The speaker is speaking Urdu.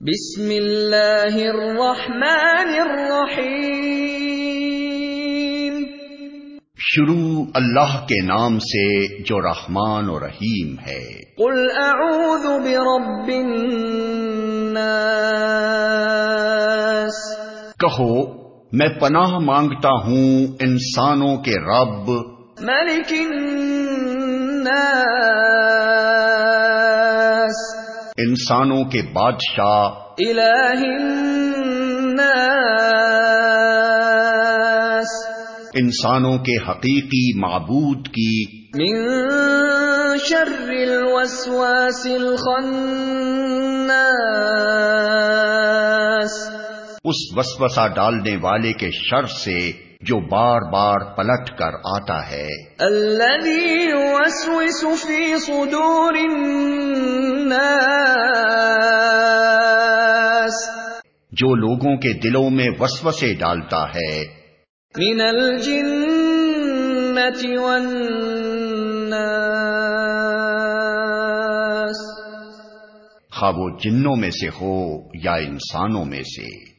بسم اللہ الرحمن الرحیم۔ شروع اللہ کے نام سے جو رحمان و رحیم ہے۔ قل اعوذ برب الناس۔ کہو میں پناہ مانگتا ہوں انسانوں کے رب۔ ملک الناس۔ انسانوں کے بادشاہ۔ الہ الناس۔ انسانوں کے حقیقی معبود کی۔ من شر الوسواس الخناس۔ اس وسوسہ ڈالنے والے کے شر سے جو بار بار پلٹ کر آتا ہے۔ الذي يوسوس في صدور الناس۔ جو لوگوں کے دلوں میں وسوسے ڈالتا ہے۔ من الجنة والناس۔ خواہ وہ جنوں میں سے ہو یا انسانوں میں سے۔